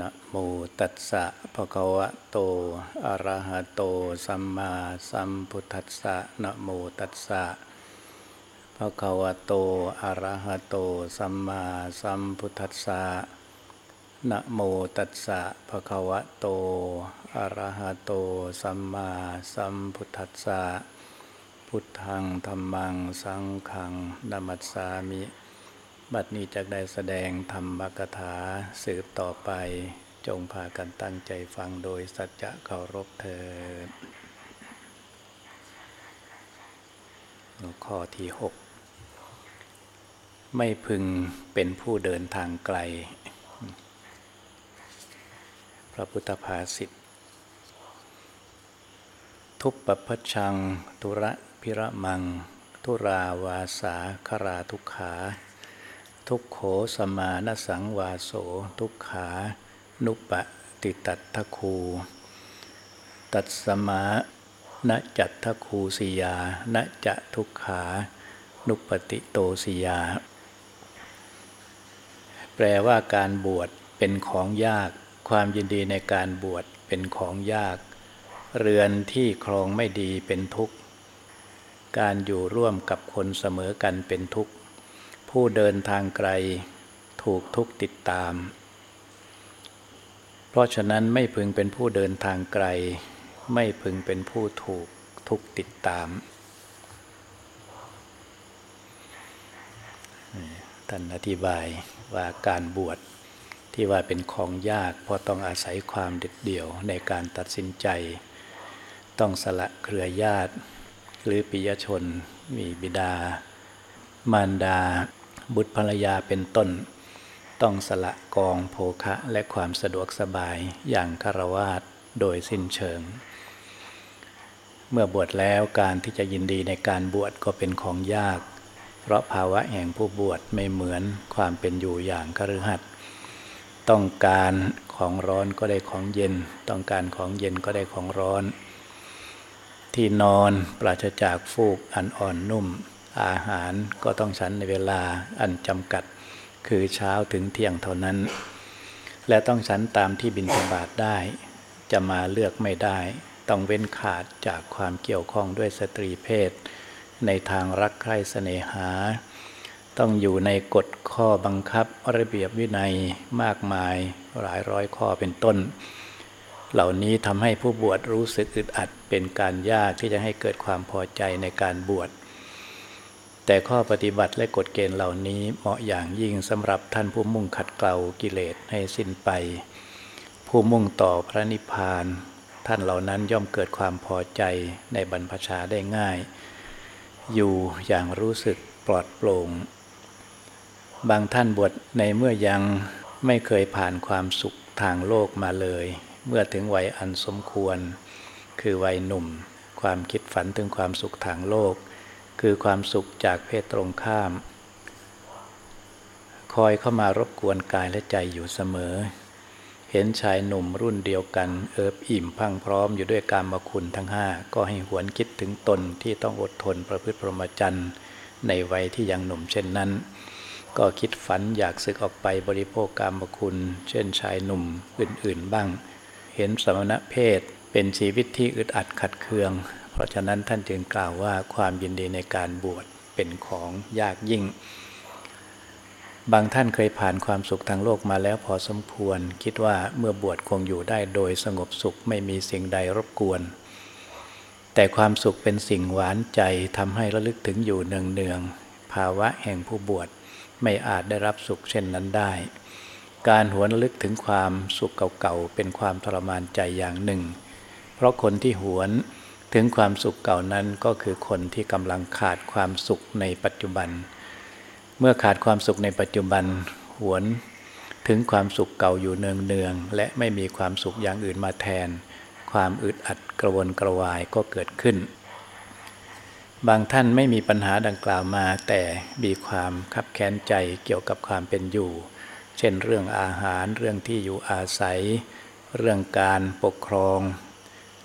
นะโมตัสสะภะคะวะโต อะระหะโต สัมมาสัมพุทธัสสะนะโมตัสสะภะคะวะโต อะระหะโต สัมมาสัมพุทธัสสะนะโมตัสสะภะคะวะโต อะระหะโต สัมมาสัมพุทธัสสะพุทธังธรรมัง สังฆังนามัสสามิ บัดนี้จะได้แสดงธรรมกถาสืบต่อไป จงพากันตั้งใจฟังโดยสัจจะเคารพเถิดหัวข้อที่หกไม่พึงเป็นผู้เดินทางไกล พระพุทธภาษิตทุปปพัชชัง ทุระพิระมัง ทุราวาสาคราทุกขา ทุกโขสมานสังวาโส ทุกขานุปติตัตทคู ตัดสมาณจัตทคูสิยาณจะทุกขานุปติโตสิยา แปลว่าการบวชเป็นของยาก ความยินดีในการบวชเป็นของยาก เรือนที่ครองไม่ดีเป็นทุกข์ การอยู่ร่วมกับคนเสมอกันเป็นทุกข์ ผู้เดินทางไกลถูกทุกติดตาม เพราะฉะนั้นไม่พึงเป็นผู้เดินทางไกล ไม่พึงเป็นผู้ถูกทุกติดตาม ท่านอธิบายว่าการบวชที่ว่าเป็นของยาก เพราะต้องอาศัยความเด็ดเดี่ยวในการตัดสินใจ ต้องสละเครือญาติ หรือปิยชนมีบิดา มารดา บุตรภรรยาเป็นต้น ต้องสละกองโภคะและความสะดวกสบายอย่างคารวาสโดยสิ้นเชิง เมื่อบวชแล้วการที่จะยินดีในการบวชก็เป็นของยาก เพราะภาวะแห่งผู้บวชไม่เหมือนความเป็นอยู่อย่างคฤหัสถ์ต้องการของร้อนก็ได้ของเย็น ต้องการของเย็นก็ได้ของร้อน ที่นอนปราศจากฟูกอันอ่อนนุ่ม อาหารก็ต้องฉันในเวลาอันจำกัด คือเช้าถึงเที่ยงเท่านั้น และต้องฉันตามที่บินธบาตได้ จะมาเลือกไม่ได้ ต้องเว้นขาดจากความเกี่ยวข้องด้วยสตรีเพศ ในทางรักใคร่เสน่หา ต้องอยู่ในกฎข้อบังคับระเบียบวินัยมากมายหลายร้อยข้อเป็นต้นเหล่านี้ทำให้ผู้บวชรู้สึกอึดอัดเป็นการยากที่จะให้เกิดความพอใจในการบวช แต่ข้อปฏิบัติและกฎเกณฑ์เหล่านี้เหมาะอย่างยิ่งสำหรับท่านผู้มุ่งขัดเกลากิเลสให้สิ้นไป ผู้มุ่งต่อพระนิพพาน ท่านเหล่านั้นย่อมเกิดความพอใจในบรรพชาได้ง่าย อยู่อย่างรู้สึกปลอดโปร่ง บางท่านบวชในเมื่อยังไม่เคยผ่านความสุขทางโลกมาเลย เมื่อถึงวัยอันสมควร คือวัยหนุ่ม ความคิดฝันถึงความสุขทางโลก คือความสุขจากเพศตรงข้าม คอยเข้ามารบกวนกายและใจอยู่เสมอ เห็นชายหนุ่มรุ่นเดียวกัน เอิบอิ่มพังพร้อมอยู่ด้วยการมาคุณทั้งห้าก็ให้หวนคิดถึงตนที่ต้องอดทนประพฤติพรหมจรรย์ในวัยที่ยังหนุ่มเช่นนั้น ก็คิดฝันอยากศึกออกไปบริโภคกรรมคุณ เช่นชายหนุ่มอื่นๆบ้าง เห็นสมณะเพศเป็นชีวิตที่อึดอัดขัดเคือง เพราะฉะนั้นท่านจึงกล่าวว่าความยินดีในการบวชเป็นของยากยิ่ง บางท่านเคยผ่านความสุขทางโลกมาแล้วพอสมควร คิดว่าเมื่อบวชคงอยู่ได้โดยสงบสุขไม่มีสิ่งใดรบกวน แต่ความสุขเป็นสิ่งหวานใจทำให้ระลึกถึงอยู่เนืองๆภาวะแห่งผู้บวชไม่อาจได้รับสุขเช่นนั้นได้ การหวนระลึกถึงความสุขเก่าๆเป็นความทรมานใจอย่างหนึ่ง เพราะคนที่หวน ถึงความสุขเก่านั้นก็คือคนที่กำลังขาดความสุขในปัจจุบัน เมื่อขาดความสุขในปัจจุบันหวนถึงความสุขเก่าอยู่เนืองๆและไม่มีความสุขอย่างอื่นมาแทน ความอึดอัดกระวนกระวายก็เกิดขึ้น บางท่านไม่มีปัญหาดังกล่าวมา แต่มีความคับแค้นใจเกี่ยวกับความเป็นอยู่ เช่นเรื่องอาหารเรื่องที่อยู่อาศัย เรื่องการปกครอง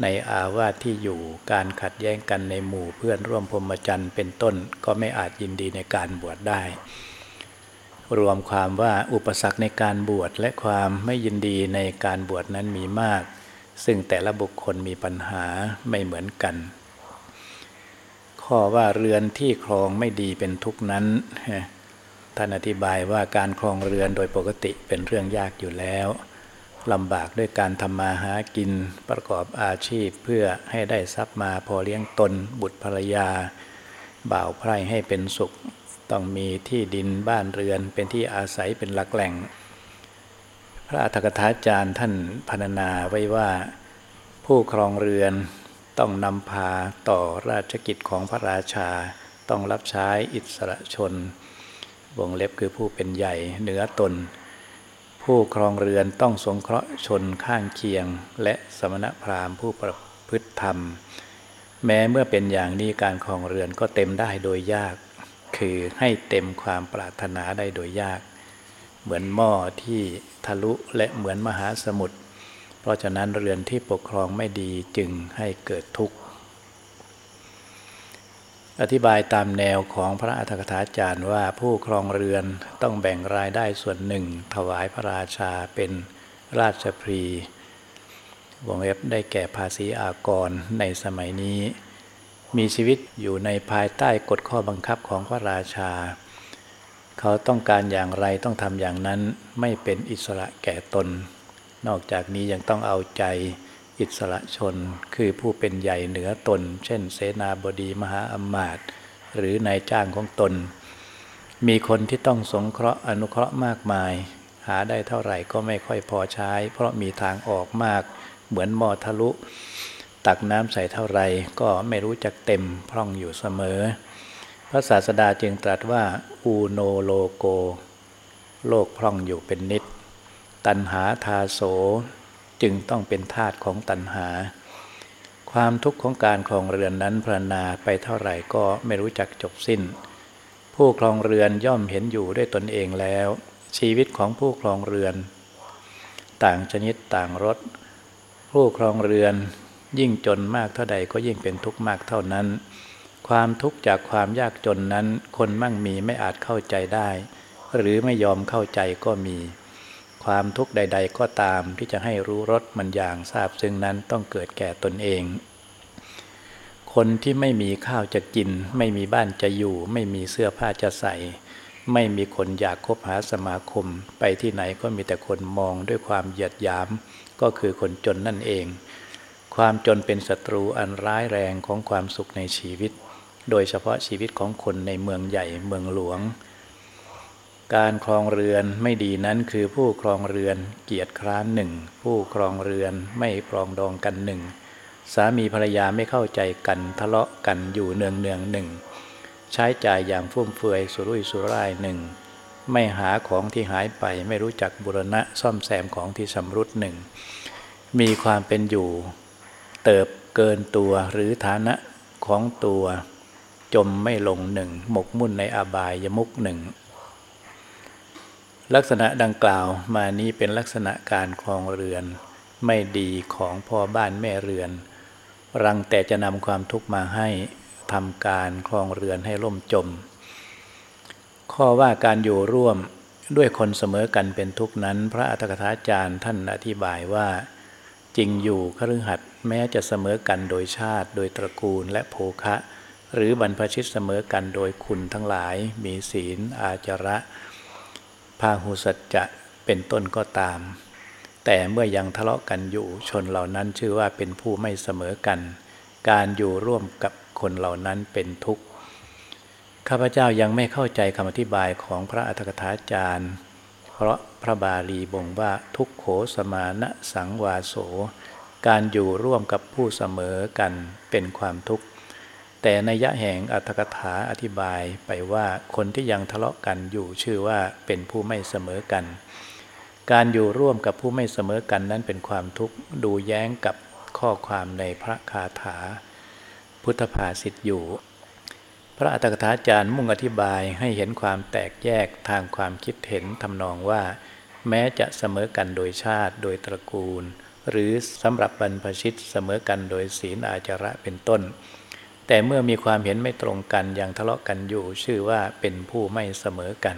ในอาวาสที่อยู่การขัดแย้งกันในหมู่เพื่อนร่วมพรหมจรรย์เป็นต้นก็ไม่อาจยินดีในการบวชได้ รวมความว่าอุปสรรคในการบวชและความไม่ยินดีในการบวชนั้นมีมาก ซึ่งแต่ละบุคคลมีปัญหาไม่เหมือนกัน ข้อว่าเรือนที่ครองไม่ดีเป็นทุกนั้นท่านอธิบายว่าการครองเรือนโดยปกติเป็นเรื่องยากอยู่แล้ว ลำบากด้วยการทำมาหากินประกอบอาชีพเพื่อให้ได้ทรัพย์มาพอเลี้ยงตนบุตรภรรยา บ่าวไพร่ให้เป็นสุข ต้องมีที่ดินบ้านเรือนเป็นที่อาศัยเป็นหลักแหล่ง พระอัฏฐกถาจารย์ท่านพรรณนาไว้ว่าผู้ครองเรือนต้องนำพาต่อราชกิจของพระราชา ต้องรับใช้อิสระชน วงเล็บคือผู้เป็นใหญ่เหนือตน ผู้ครองเรือนต้องสงเคราะห์ชนข้างเคียง และสมณพราหมณ์ผู้ประพฤติธรรม แม้เมื่อเป็นอย่างนี้การครองเรือนก็เต็มได้โดยยาก คือให้เต็มความปรารถนาได้โดยยาก เหมือนหม้อที่ทะลุและเหมือนมหาสมุทรเพราะฉะนั้นเรือนที่ปกครองไม่ดีจึงให้เกิดทุกข์ อธิบายตามแนวของพระอัฏฐกถาจารย์ว่าผู้ครองเรือนต้องแบ่งรายได้ส่วนหนึ่ง ถวายพระราชาเป็นราชพรีวงเล็บได้แก่ภาษีอากรในสมัยนี้ มีชีวิตอยู่ในภายใต้กฎข้อบังคับของพระราชา เขาต้องการอย่างไรต้องทำอย่างนั้นไม่เป็นอิสระแก่ตน นอกจากนี้ยังต้องเอาใจ อิสระชน คือผู้เป็นใหญ่เหนือตน เช่น เสนาบดีมหาอมาตย์หรือนายจ้างของตน มีคนที่ต้องสงเคราะห์อนุเคราะห์มากมาย หาได้เท่าไหร่ก็ไม่ค่อยพอใช้ เพราะมีทางออกมาก เหมือนมอทะลุ ตักน้ำใส่เท่าไหร่ก็ไม่รู้จักเต็มพร่องอยู่เสมอ พระศาสดาจึงตรัสว่าอูโนโลโก โลกพร่องอยู่เป็นนิด ตันหาทาโส จึงต้องเป็นทาตุของตัณหา ความทุกข์ของการครองเรือนนั้นพรณนาไปเท่าไหร่ก็ไม่รู้จักจบสิ้น ผู้ครองเรือนย่อมเห็นอยู่ด้วยตนเองแล้ว ชีวิตของผู้ครองเรือน ต่างชนิดต่างรสผู้ครองเรือนยิ่งจนมากเท่าใดก็ยิ่งเป็นทุกข์มากเท่านั้น ความทุกข์จากความยากจนนั้น คนมั่งมีไม่อาจเข้าใจได้ หรือไม่ยอมเข้าใจก็มี ความทุกข์ใด ๆ ก็ตามที่จะให้รู้รสมันอย่างทราบซึ่งนั้นต้องเกิดแก่ตนเอง คนที่ไม่มีข้าวจะกิน ไม่มีบ้านจะอยู่ ไม่มีเสื้อผ้าจะใส่ ไม่มีคนอยากคบหาสมาคม ไปที่ไหนก็มีแต่คนมองด้วยความเหยียดหยาม ก็คือคนจนนั่นเอง ความจนเป็นศัตรูอันร้ายแรงของความสุขในชีวิต โดยเฉพาะชีวิตของคนในเมืองใหญ่เมืองหลวง การครองเรือนไม่ดีนั้นคือผู้ครองเรือนเกียรติคร้านหนึ่งผู้ครองเรือนไม่ปรองดองกันหนึ่งสามีภรรยาไม่เข้าใจกันทะเลาะกันอยู่เนืองเนืองหนึ่งใช้จ่ายอย่างฟุ่มเฟือยสุรุ่ยสุร่ายหนึ่งไม่หาของที่หายไปไม่รู้จักบุรณะซ่อมแซมของที่สำรุดหนึ่งมีความเป็นอยู่ เติบเกินตัวหรือฐานะของตัว จมไม่ลงหนึ่งหมกมุ่นในอบายยมุกหนึ่ง ลักษณะดังกล่าวมานี้เป็นลักษณะการครองเรือน ไม่ดีของพ่อบ้านแม่เรือน รังแต่จะนำความทุกข์มาให้ทำการครองเรือนให้ล่มจม ข้อว่าการอยู่ร่วมด้วยคนเสมอกันเป็นทุกนั้น พระอัตถกถาจารย์ท่านอธิบายว่า จริงอยู่คฤหัสถ์แม้จะเสมอกันโดยชาติ โดยตระกูลและโภคะ หรือบรรพชิตเสมอกันโดยคุณทั้งหลาย มีศีล อาจระ พาหุสัจจะเป็นต้นก็ตาม แต่เมื่อยังทะเลาะกันอยู่ชนเหล่านั้นชื่อว่าเป็นผู้ไม่เสมอกัน การอยู่ร่วมกับคนเหล่านั้นเป็นทุกข์ข้าพเจ้ายังไม่เข้าใจคำอธิบายของพระอัฏฐกถาจารย์ เพราะพระบาลีบ่งว่าทุกโขสมานะสังวาโส การอยู่ร่วมกับผู้เสมอกันเป็นความทุกข์ แต่ในยะแห่งอัตถกถาอธิบายไปว่าคนที่ยังทะเลาะกันอยู่ชื่อว่าเป็นผู้ไม่เสมอกัน การอยู่ร่วมกับผู้ไม่เสมอกันนั้นเป็นความทุกข์ดูแย้งกับข้อความในพระคาถา พุทธภาษิตอยู่ พระอัตถกถาจารย์มุ่งอธิบายให้เห็นความแตกแยกทางความคิดเห็นทำนองว่า แม้จะเสมอกันโดยชาติโดยตระกูล หรือสำหรับบรรพชิตเสมอกันโดยศีลอาจาระเป็นต้น แต่เมื่อมีความเห็นไม่ตรงกันยังทะเลาะกันอยู่ชื่อว่าเป็นผู้ไม่เสมอกัน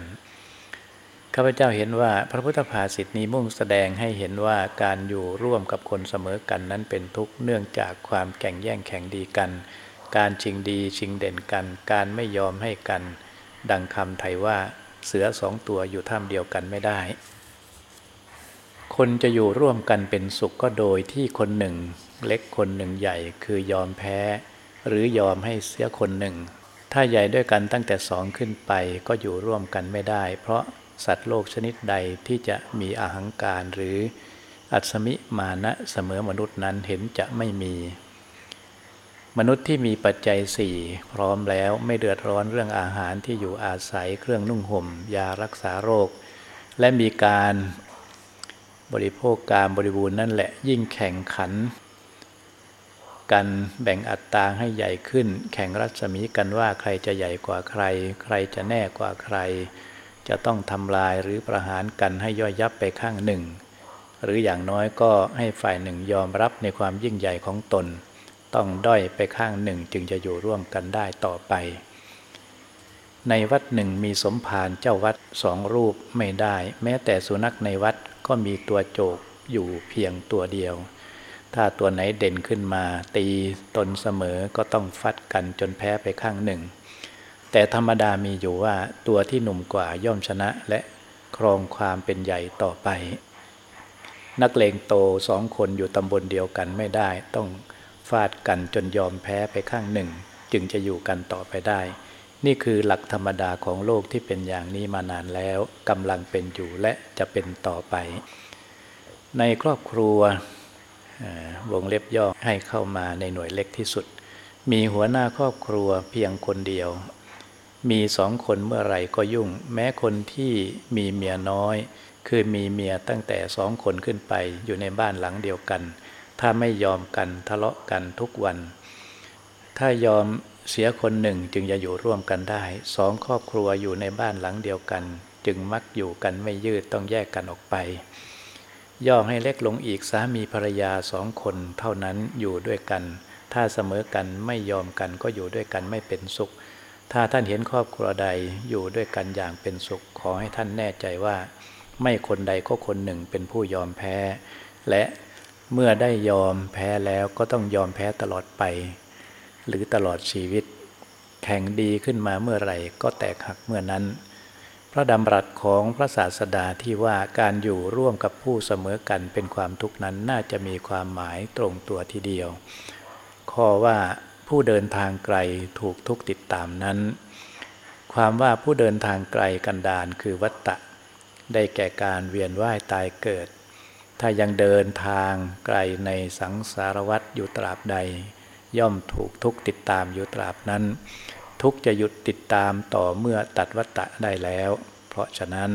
ข้าพเจ้าเห็นว่าพระพุทธภาษิตนี้มุ่งแสดงให้เห็นว่าการอยู่ร่วมกับคนเสมอกันนั้นเป็นทุกข์เนื่องจากความแข่งแย่งแข่งดีกัน การชิงดีชิงเด่นกัน การไม่ยอมให้กัน ดังคำไทยว่าเสือสองตัวอยู่ท่ามเดียวกันไม่ได้ คนจะอยู่ร่วมกันเป็นสุขก็โดยที่คนหนึ่ง เล็กคนหนึ่งใหญ่คือยอมแพ้ หรือยอมให้เสียคนหนึ่ง ถ้าใหญ่ด้วยกันตั้งแต่สองขึ้นไปก็อยู่ร่วมกันไม่ได้ เพราะสัตว์โลกชนิดใดที่จะมีอาหังการหรืออัศมิมานะเสมอมนุษย์นั้นเห็นจะไม่มี มนุษย์ที่มีปัจจัยสี่พร้อมแล้วไม่เดือดร้อนเรื่องอาหารที่อยู่อาศัยเครื่องนุ่งห่ม ยารักษาโรค และมีการบริโภคการบริบูรณ์นั่นแหละยิ่งแข่งขัน กันแบ่งอัตราให้ใหญ่ขึ้น แข่งรัศมีกันว่าใครจะใหญ่กว่าใคร ใครจะแน่กว่าใคร จะต้องทำลายหรือประหารกันให้ย่อยยับไปข้างหนึ่ง หรืออย่างน้อยก็ให้ฝ่ายหนึ่งยอมรับในความยิ่งใหญ่ของตน ต้องด้อยไปข้างหนึ่งจึงจะอยู่ร่วมกันได้ต่อไป ในวัดหนึ่งมีสมภารเจ้าวัดสองรูปไม่ได้ แม้แต่สุนัขในวัดก็มีตัวโจกอยู่เพียงตัวเดียว ถ้าตัวไหนเด่นขึ้นมา ตีตนเสมอก็ต้องฟัดกันจนแพ้ไปข้างหนึ่ง แต่ธรรมดามีอยู่ว่าตัวที่หนุ่มกว่าย่อมชนะและครองความเป็นใหญ่ต่อไป นักเลงโตสองคนอยู่ตำบลเดียวกันไม่ได้ ต้องฟาดกันจนยอมแพ้ไปข้างหนึ่ง จึงจะอยู่กันต่อไปได้ นี่คือหลักธรรมดาของโลกที่เป็นอย่างนี้มานานแล้วกำลังเป็นอยู่และจะเป็นต่อไป ในครอบครัว วงเล็บย่อให้เข้ามาในหน่วยเล็กที่สุด มีหัวหน้าครอบครัวเพียงคนเดียว มีสองคนเมื่อไรก็ยุ่ง แม้คนที่มีเมียน้อย คือมีเมียตั้งแต่สองคนขึ้นไปอยู่ในบ้านหลังเดียวกัน ถ้าไม่ยอมกันทะเลาะกันทุกวัน ถ้ายอมเสียคนหนึ่งจึงจะอยู่ร่วมกันได้สองครอบครัวอยู่ในบ้านหลังเดียวกัน จึงมักอยู่กันไม่ยืดต้องแยกกันออกไป ย่อให้เล็กลงอีกสามีภรรยาสองคนเท่านั้นอยู่ด้วยกัน ถ้าเสมอกันไม่ยอมกันก็อยู่ด้วยกันไม่เป็นสุข ถ้าท่านเห็นครอบครัวใดอยู่ด้วยกันอย่างเป็นสุข ขอให้ท่านแน่ใจว่า ไม่คนใดก็คนหนึ่งเป็นผู้ยอมแพ้ และเมื่อได้ยอมแพ้แล้วก็ต้องยอมแพ้ตลอดไป หรือตลอดชีวิต แข่งดีขึ้นมาเมื่อไหร่ก็แตกหักเมื่อนั้น พระดำรัสของพระศาสดาที่ว่าการอยู่ร่วมกับผู้เสมอกันเป็นความทุกข์นั้นน่าจะมีความหมายตรงตัวทีเดียว ข้อว่าผู้เดินทางไกลถูกทุกติดตามนั้น ความว่าผู้เดินทางไกลกันดานคือวัตตะ ได้แก่การเวียนว่ายตายเกิด ถ้ายังเดินทางไกลในสังสารวัฏอยู่ตราบใด ย่อมถูกทุกติดตามอยู่ตราบนั้น ทุกจะหยุดติดตามต่อเมื่อตัดวัตตะได้แล้ว เพราะฉะนั้น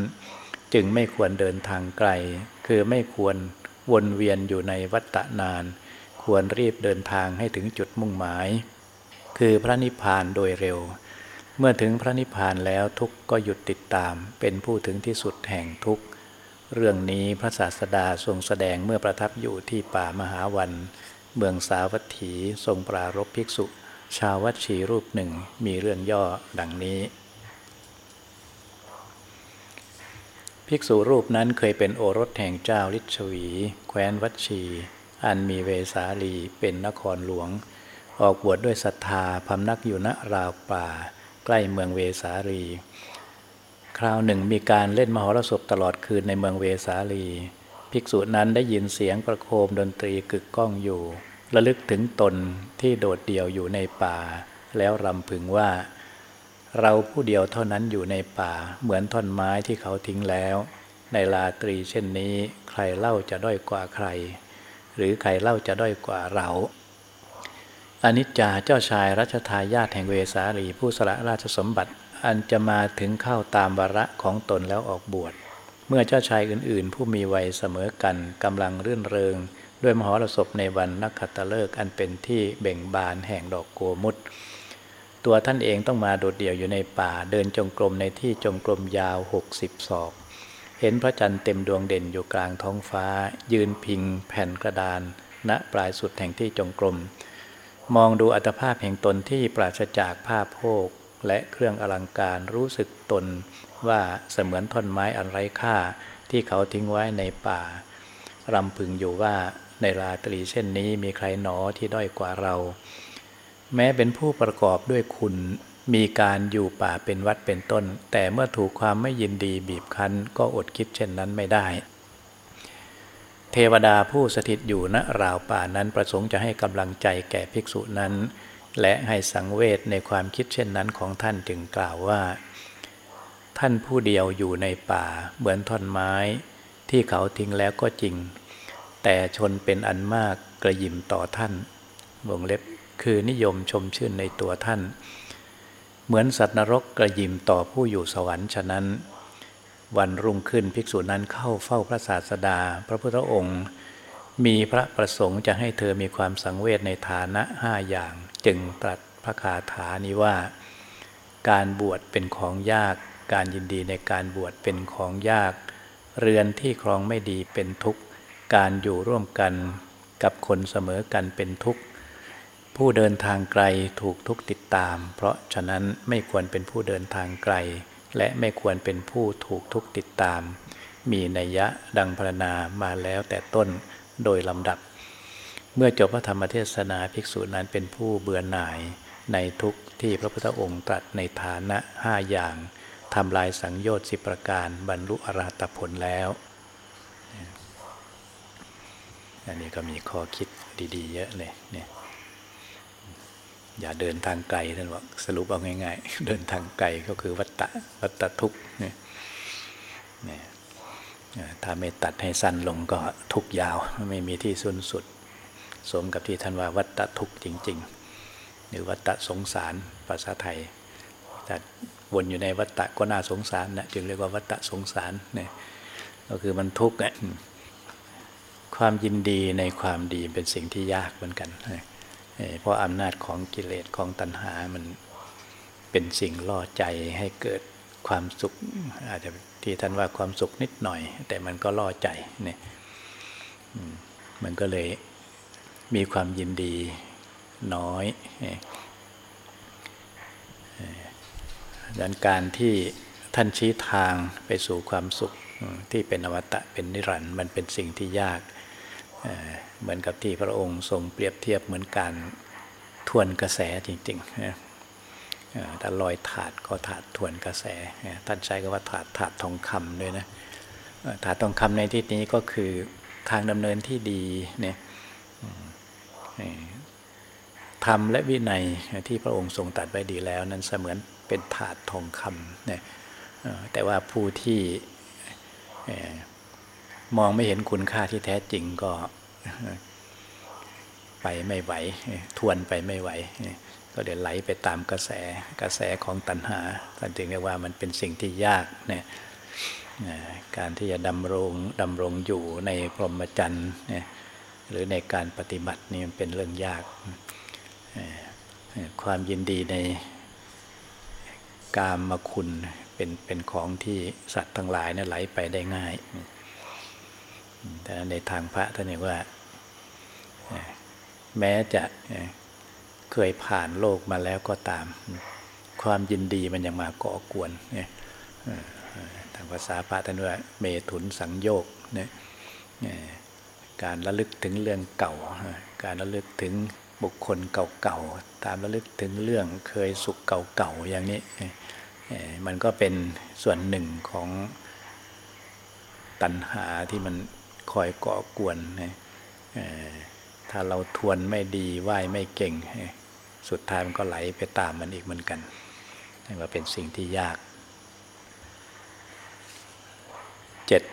จึงไม่ควรเดินทางไกล คือไม่ควรวนเวียนอยู่ในวัตตะนาน ควรรีบเดินทางให้ถึงจุดมุ่งหมาย คือพระนิพพานโดยเร็ว เมื่อถึงพระนิพพานแล้วทุกก็หยุดติดตาม เป็นผู้ถึงที่สุดแห่งทุกเรื่องนี้พระศาสดาทรงแสดงเมื่อประทับอยู่ที่ป่ามหาวัน เมืองสาวัตถีทรงปรารบภิกษุ ชาววัดชีรูปหนึ่งมีเรื่องย่อดังนี้ ภิกษุรูปนั้นเคยเป็นโอรสแห่งเจ้าลิชวี แคว้นวัดชี อันมีเวสาลีเป็นนครหลวง ออกบวชดด้วยศรัทธาพำนักอยู่ณราวป่า ใกล้เมืองเวสาลี คราวหนึ่งมีการเล่นมหรสพตลอดคืนในเมืองเวสาลี ภิกษุนั้นได้ยินเสียงประโคมดนตรีกึกก้องอยู่ ระลึกถึงตนที่โดดเดี่ยวอยู่ในป่า แล้วรำพึงว่า เราผู้เดียวเท่านั้นอยู่ในป่า เหมือนท่อนไม้ที่เขาทิ้งแล้ว ในลาตรีเช่นนี้ ใครเล่าจะด้อยกว่าใคร หรือใครเล่าจะด้อยกว่าเราอนิจจาเจ้าชายรัชทายาทแห่งเวสาลีผู้สละราชสมบัติ อันจะมาถึงเข้าตามวาระของตนแล้วออกบวช เมื่อเจ้าชายอื่นๆ ผู้มีวัยเสมอกันกำลังรื่นเริง ด้วยมหรสพในวันนักขัตฤกษ์อันเป็นที่เบ่งบานแห่งดอกโกมุตตัวท่านเองต้องมาโดดเดี่ยวอยู่ในป่าเดินจงกรมในที่จงกรมยาวหกสิบศอก เห็นพระจันทร์เต็มดวงเด่นอยู่กลางท้องฟ้า ยืนพิงแผ่นกระดาน ณปลายสุดแห่งที่จงกรม มองดูอัตภาพแห่งตนที่ปราศจากผ้าโพกและเครื่องอลังการรู้สึกตนว่าเสมือนท่อนไม้อันไร้ค่าที่เขาทิ้งไว้ในป่ารำพึงอยู่ว่า ในราตรีเช่นนี้มีใครหนอที่ด้อยกว่าเรา แม้เป็นผู้ประกอบด้วยคุณมีการอยู่ป่าเป็นวัดเป็นต้น แต่เมื่อถูกความไม่ยินดีบีบคั้น ก็อดคิดเช่นนั้นไม่ได้ เทวดาผู้สถิตอยู่ณราวป่านั้นประสงค์จะให้กำลังใจแก่ภิกษุนั้น และให้สังเวชในความคิดเช่นนั้นของท่านจึงกล่าวว่า ท่านผู้เดียวอยู่ในป่า เหมือนท่อนไม้ ที่เขาทิ้งแล้วก็จริง แต่ชนเป็นอันมากกระยิมต่อท่านวงเล็บคือนิยมชมชื่นในตัวท่าน เหมือนสัตว์นรกกระยิมต่อผู้อยู่สวรรค์ฉะนั้น วันรุ่งขึ้นภิกษุนั้นเข้าเฝ้าพระศาสดา พระพุทธองค์ มีพระประสงค์จะให้เธอมีความสังเวชในฐานะห้าอย่าง จึงตรัสพระคาถานี้ว่า การบวชเป็นของยาก การยินดีในการบวชเป็นของยาก เรือนที่ครองไม่ดีเป็นทุกข์ การอยู่ร่วมกันกับคนเสมอกันเป็นทุกข์ ผู้เดินทางไกลถูกทุกติดตาม เพราะฉะนั้นไม่ควรเป็นผู้เดินทางไกล และไม่ควรเป็นผู้ถูกทุกติดตาม มีนัยยะดังพรรณนามาแล้วแต่ต้นโดยลำดับ เมื่อจบพระธรรมเทศนาภิกษุนั้นเป็นผู้เบื่อหน่าย ในทุกที่พระพุทธองค์ตรัสในฐานะห้าอย่างทำลายสังโยชน์สิประการบรรลุอรหัตผลแล้ว อันนี้ก็มีข้อคิดดีๆ เยอะเลยเนี่ยอย่าเดินทางไกลท่านบอกสรุปเอาง่าย ๆ เดินทางไกลก็คือวัตตะวัตตะทุกเนี่ยเนี่ยถ้าไม่ตัดให้สั้นลงก็ทุกยาวไม่มีที่สุดสุด สมกับที่ท่านว่าวัตตะทุกจริง ๆ หรือวัตตะสงสารภาษาไทยแต่วนอยู่ในวัตตะก็น่าสงสารนะจึงเรียกว่าวัตตะสงสารเนี่ยก็คือมันทุกข์ ความยินดีในความดีเป็นสิ่งที่ยากเหมือนกันเพราะอำนาจของกิเลสของตัณหามันเป็นสิ่งล่อใจให้เกิดความสุข อาจจะที่ท่านว่าความสุขนิดหน่อย แต่มันก็ล่อใจเนี่ยมันก็เลยมีความยินดีน้อยดังการที่ท่านชี้ทางไปสู่ความสุขที่เป็นอวตะเป็นนิรันดร์มันเป็นสิ่งที่ยาก เหมือนกับที่พระองค์ทรงเปรียบเทียบเหมือนการทวนกระแสจริงๆถ้าลอยถาดก็ถาดทวนกระแส ท่านใช้คำว่าถาดถาดทองคำด้วยนะ ถาดทองคำในที่นี้ก็คือทางดำเนินที่ดีเนี่ยธรรมและวินัยที่พระองค์ทรงตัดไว้ดีแล้วนั้นเสมือนเป็นถาดทองคำเนี่ยแต่ว่าผู้ที่ มองไม่เห็นคุณค่าที่แท้จริงก็ไปไม่ไหว ทวนไปไม่ไหว ก็เดี๋ยวไหลไปตามกระแสกระแสของตัณหาท่านจึงเรียกว่ามันเป็นสิ่งที่ยากเนี่ยการที่จะดำรงดำรงอยู่ในพรหมจรรย์เนี่ยหรือในการปฏิบัตินี่มันเป็นเรื่องยาก ความยินดีในกามมาคุณเป็นเป็นของที่สัตว์ทั้งหลายเนี่ยไหลไปได้ง่าย แต่ในทางพระท่านเรียกว่า แม้จะเคยผ่านโลกมาแล้วก็ตาม ความยินดีมันยังมาก่อกวนทางภาษาพระท่านว่าเมถุนสังโยกเนี่ยการระลึกถึงเรื่องเก่า การระลึกถึงบุคคลเก่าๆ ตามระลึกถึงเรื่องเคยสุขเก่าๆ อย่างนี้ มันก็เป็นส่วนหนึ่งของตัณหาที่มัน คอยก่อกวนนะถ้าเราทวนไม่ดีไหวไม่เก่ง สุดท้ายมันก็ไหลไปตามมันอีกเหมือนกันนี่ว่าเป็นสิ่งที่ยากเจ็ด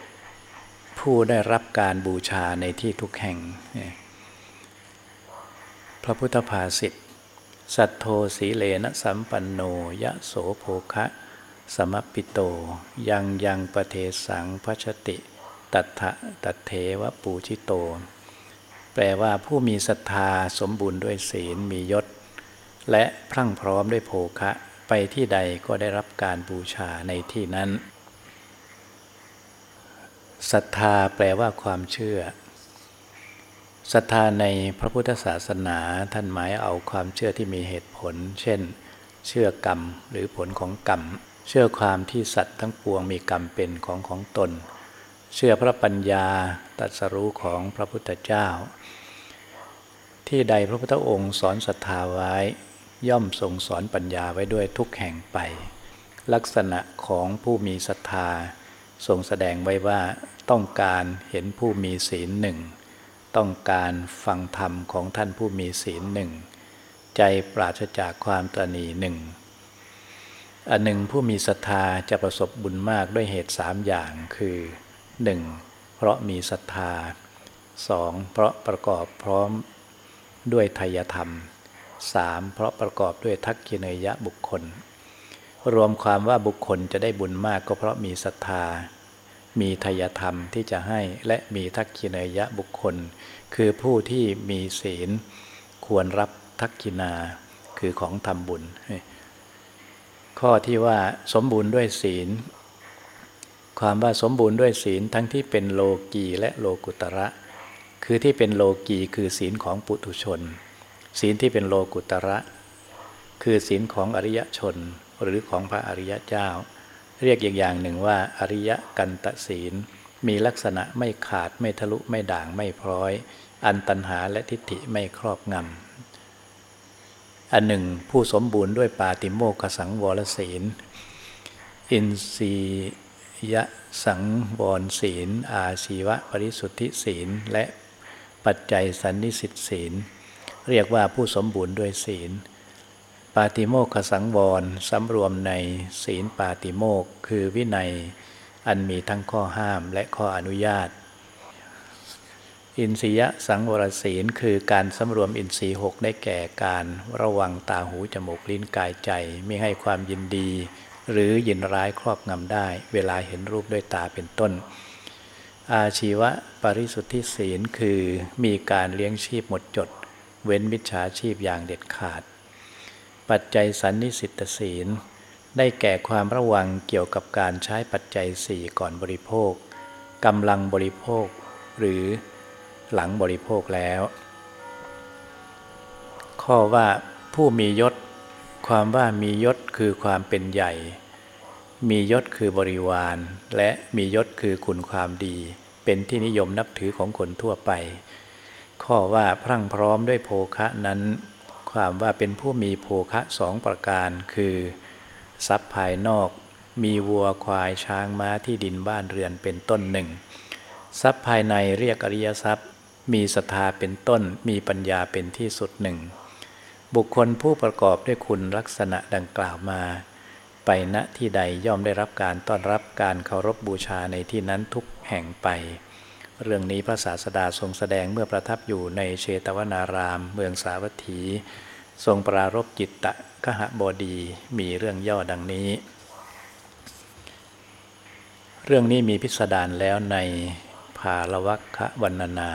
ผู้ได้รับการบูชาในที่ทุกแห่ง พระพุทธภาษิตสัทโธสีเลนะสัมปันโนยะโสโภคะ สมปิโต ยังยังประเทสังพัชติ ตัทะตัเทวปูชิโต แปลว่าผู้มีศรัทธาสมบูรณ์ด้วยศีลมียศ และพรั่งพร้อมด้วยโภคะไปที่ใดก็ได้รับการบูชาในที่นั้นศรัทธาแปลว่าความเชื่อศรัทธาในพระพุทธศาสนาท่านหมายเอาความเชื่อที่มีเหตุผล เช่น เชื่อกรรมหรือผลของกรรม เชื่อความที่สัตว์ทั้งปวงมีกรรมเป็นของของตน เชื่อพระปัญญาตรัสรู้ของพระพุทธเจ้า ที่ใดพระพุทธองค์สอนศรัทธาไว้ ย่อมทรงสอนปัญญาไว้ด้วยทุกแห่งไป ลักษณะของผู้มีศรัทธาทรงแสดงไว้ว่าต้องการเห็นผู้มีศีลหนึ่ง ต้องการฟังธรรมของท่านผู้มีศีลหนึ่ง ใจปราศจากความตรณีหนึ่งอันหนึ่งผู้มีศรัทธาจะประสบบุญมากด้วยเหตุสามอย่างคือ 1. เพราะมีศรัทธา 2. เพราะประกอบพร้อมด้วยทายธรรม 3. เพราะประกอบด้วยทักกิเนยะบุคคล รวมความว่าบุคคลจะได้บุญมากก็เพราะมีศรัทธา มีทายธรรมที่จะให้และมีทักกิเนยะบุคคล คือผู้ที่มีศีล ควรรับทักกินาคือของทำบุญ ข้อที่ว่าสมบูรณ์ด้วยศีล ความว่าสมบูรณ์ด้วยศีลทั้งที่เป็นโลกีและโลกุตระ คือที่เป็นโลกีคือศีลของปุถุชน ศีลที่เป็นโลกุตระ คือศีลของอริยชนหรือของพระอริยเจ้า เรียกอย่างอย่างหนึ่งว่าอริยกันตศีล มีลักษณะไม่ขาดไม่ทะลุไม่ด่างไม่พร้อย อันตันหาและทิฏฐิไม่ครอบงำอันหนึ่งผู้สมบูรณ์ด้วยปาติโมกขสังวรศีล อินทรี ยะสังวรศีล อาชีวะปริสุทธิศีล และปัจจัยสันนิสิตศีล เรียกว่าผู้สมบูรณ์ด้วยศีล ปาติโมกขสังวรสำรวมในศีลปาติโมกคือวินัยอันมีทั้งข้อห้ามและข้ออนุญาต อินทรียสังวรศีลคือการสำรวมอินทรีย์หกได้แก่การระวังตาหูจมูกลิ้นกายใจ ไม่ให้ความยินดี หรือยินร้ายครอบงำได้ เวลาเห็นรูปด้วยตาเป็นต้น อาชีวะปริสุทธิศีลคือมีการเลี้ยงชีพหมดจด เว้นมิจฉาชีพอย่างเด็ดขาด ปัจจัยสันนิสิตศีล ได้แก่ความระวังเกี่ยวกับการใช้ปัจจัยสี่ก่อนบริโภคกำลังบริโภค หรือหลังบริโภคแล้ว ข้อว่าผู้มียศ ความว่ามียศคือความเป็นใหญ่ มียศคือบริวาร และมียศคือคุณความดี เป็นที่นิยมนับถือของคนทั่วไป ข้อว่าพรั่งพร้อมด้วยโภคะนั้น ความว่าเป็นผู้มีโภคะสองประการคือ ทรัพย์ภายนอก มีวัวควายช้างม้าที่ดินบ้านเรือนเป็นต้นหนึ่ง ทรัพย์ภายในเรียกอริยทรัพย์ มีศรัทธาเป็นต้น มีปัญญาเป็นที่สุดหนึ่ง บุคคลผู้ประกอบด้วยคุณลักษณะดังกล่าวมา ไปณที่ใดย่อมได้รับการต้อนรับการเคารพบบูชาในที่นั้นทุกแห่งไป เรื่องนี้พระศาสดาทรงแสดงเมื่อประทับอยู่ในเชตวนาราม เมืองสาวัตถี ทรงปรารบจิตตะกหบดีมีเรื่องย่อดังนี้ เรื่องนี้มีพิสดารแล้วในภาลวัคคะวรรณนา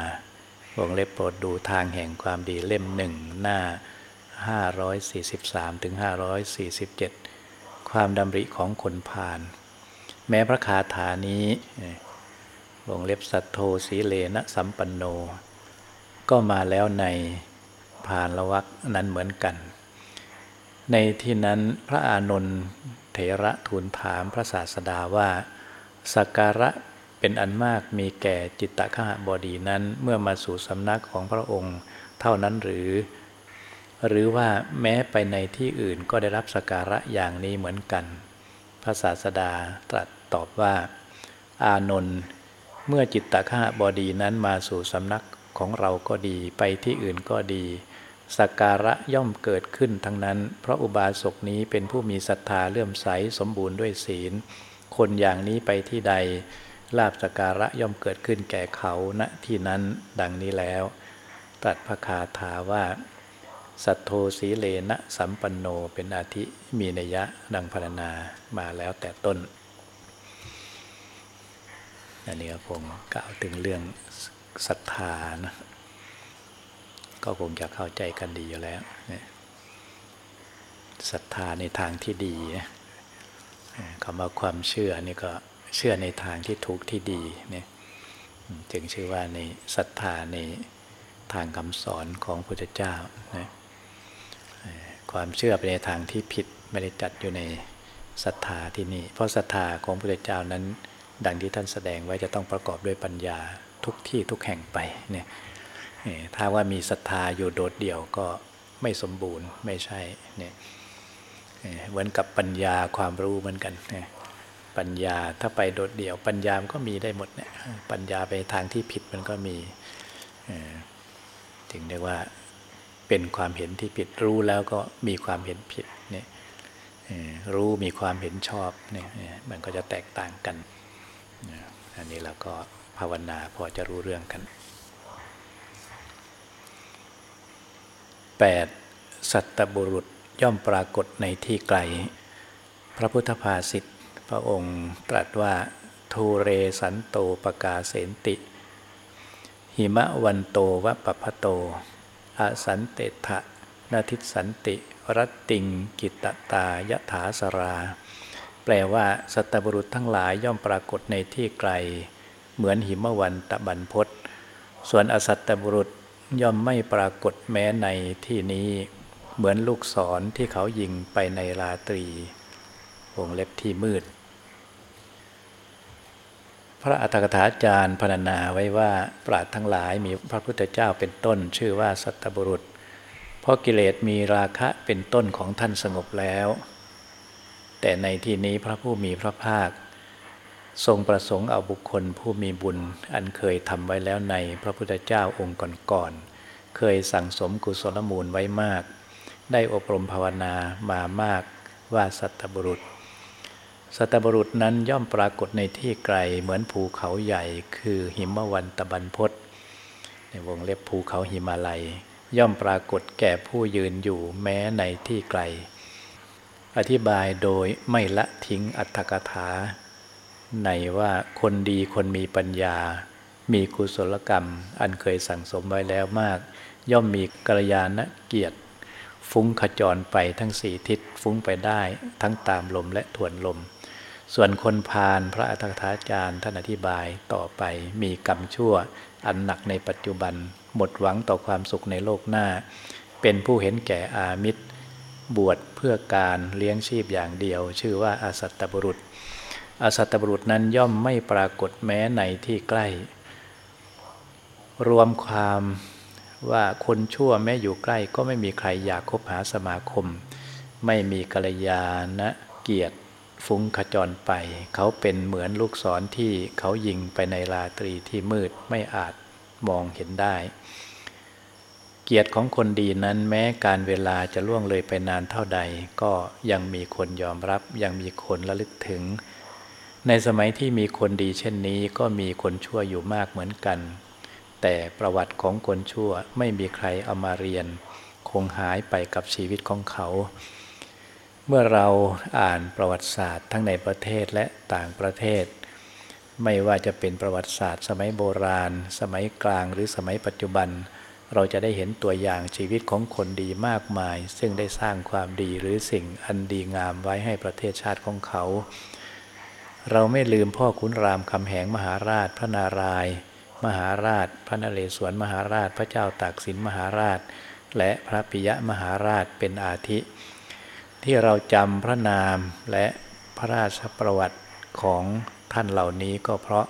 วงเล็บโปรดดูทางแห่งความดีเล่มหนึ่งหน้า 543ถึง547 ความดำริของคนผ่าน แม้พระคาถานี้วงเล็บสัตโทสีเลนะสัมปันโน ก็มาแล้วในผ่านละวักนั้นเหมือนกัน ในที่นั้นพระอานนท์เถระทูลถามพระศาสดาว่าสักการะเป็นอันมากมีแก่จิตตะขหบดีนั้นเมื่อมาสู่สำนักของพระองค์ เท่านั้นหรือ หรือว่าแม้ไปในที่อื่นก็ได้รับสการะอย่างนี้เหมือนกัน พระศาสดาตรัสตอบว่า อานนท์เมื่อจิตตะขหบดีนั้นมาสู่สำนักของเราก็ดีไปที่อื่นก็ดีสักการะย่อมเกิดขึ้นทั้งนั้น เพราะอุบาสกนี้เป็นผู้มีศรัทธาเลื่อมใสสมบูรณ์ด้วยศีล คนอย่างนี้ไปที่ใด ลาบสการะย่อมเกิดขึ้นแก่เขาณที่นั้นดังนี้แล้ว ตัดพระคาถาว่า สัตโธสีเลนะสัมปันโนเป็นอาทิมีนัยะดังพรรณนามาแล้วแต่ต้น อันนี้ผมกล่าวถึงเรื่องศรัทธานะก็คงจะเข้าใจกันดีอยู่แล้วศรัทธาในทางที่ดีคำว่าความเชื่อนี่ก็เชื่อในทางที่ถูกที่ดีเนี่ยจึงชื่อว่าในศรัทธาในทางคำสอนของพระพุทธเจ้านะ ความเชื่อไปในทางที่ผิดไม่ได้จัดอยู่ในศรัทธาที่นี่ เพราะศรัทธาของพระพุทธเจ้านั้น ดังที่ท่านแสดงไว้จะต้องประกอบด้วยปัญญาทุกที่ทุกแห่งไปเนี่ยถ้าว่ามีศรัทธาอยู่โดดเดี่ยวก็ไม่สมบูรณ์ไม่ใช่เนี่ยเหมือนกับปัญญาความรู้เหมือนกันเนี่ยปัญญาถ้าไปโดดเดี่ยว ปัญญามก็มีได้หมดเนี่ยปัญญาไปทางที่ผิดมันก็มีถึงเรียกว่า เป็นความเห็นที่ผิด รู้แล้วก็มีความเห็นผิดเนี่ยรู้มีความเห็นชอบเนี่ยมันก็จะแตกต่างกัน อันนี้เราก็ภาวนาพอจะรู้เรื่องกัน 8. สัตบุรุษย่อมปรากฏในที่ไกล พระพุทธภาษิตพระองค์ตรัสว่าทูเรสันโตปกาเสนติ หิมะวันโตวะปะพะโต อสันเตถะนาทิสันติรัตติง กิตตายถาสรา แปลว่าสัตบุรุษทั้งหลายย่อมปรากฏในที่ไกล เหมือนหิมะวันตะบันพศส่วนอสัตบุรุษย่อมไม่ปรากฏแม้ในที่นี้ เหมือนลูกศรที่เขายิงไปในราตรี วงเล็บที่มืด พระอัฏฐกถาจารย์พรรณนาไว้ว่าปราดทั้งหลายมีพระพุทธเจ้าเป็นต้น ชื่อว่าสัตบุรุษ เพราะกิเลสมีราคะเป็นต้นของท่านสงบแล้ว แต่ในที่นี้พระผู้มีพระภาค ทรงประสงค์เอาบุคคลผู้มีบุญอันเคยทำไว้แล้วในพระพุทธเจ้าองค์ก่อนๆเคยสั่งสมกุศลมูลไว้มาก ได้อบรมภาวนามามากว่าสัตบุรุษ สัตบุรุษนั้นย่อมปรากฏในที่ไกลเหมือนภูเขาใหญ่ คือหิมวันตะบันพศในวงเล็บภูเขาหิมาลัย ย่อมปรากฏแก่ผู้ยืนอยู่แม้ในที่ไกล อธิบายโดยไม่ละทิ้งอัตถกถา ในว่าคนดีคนมีปัญญา มีกุศลกรรม อันเคยสั่งสมไว้แล้วมาก ย่อมมีกัลยาณเกียรติฟุ้งขจรไปทั้งสี่ทิศฟุ้งไปได้ทั้งตามลมและทวนลม ส่วนคนพาลพระอัฏฐาจารย์ท่านอธิบายต่อไปมีกรรมชั่ว อันหนักในปัจจุบัน หมดหวังต่อความสุขในโลกหน้า เป็นผู้เห็นแก่อามิตร บวชเพื่อการเลี้ยงชีพอย่างเดียว ชื่อว่าอาสัตตบุรุษ อาสัตตบุรุษนั้นย่อมไม่ปรากฏแม้ในที่ใกล้ รวมความว่าคนชั่วแม้อยู่ใกล้ก็ไม่มีใครอยากคบหาสมาคม ไม่มีกัลยาณเกียรติ ฟุ้งขจรไป เขาเป็นเหมือนลูกศรที่เขายิงไปในราตรีที่มืดไม่อาจมองเห็นได้ เกียรติของคนดีนั้นแม้การเวลาจะล่วงเลยไปนานเท่าใด ก็ยังมีคนยอมรับ ยังมีคนระลึกถึง ในสมัยที่มีคนดีเช่นนี้ก็มีคนชั่วอยู่มากเหมือนกัน แต่ประวัติของคนชั่วไม่มีใครเอามาเรียน คงหายไปกับชีวิตของเขา เมื่อเราอ่านประวัติศาสตร์ทั้งในประเทศและต่างประเทศ ไม่ว่าจะเป็นประวัติศาสตร์สมัยโบราณ สมัยกลางหรือสมัยปัจจุบัน เราจะได้เห็นตัวอย่างชีวิตของคนดีมากมาย ซึ่งได้สร้างความดีหรือสิ่งอันดีงามไว้ให้ประเทศชาติของเขา เราไม่ลืมพ่อขุนรามคำแหงมหาราชพระนารายณ์มหาราช พระนเรศวรมหาราช พระเจ้าตากสินมหาราช และพระปิยะมหาราชเป็นอาทิ ที่เราจำพระนามและพระราชประวัติของท่านเหล่านี้ก็เพราะ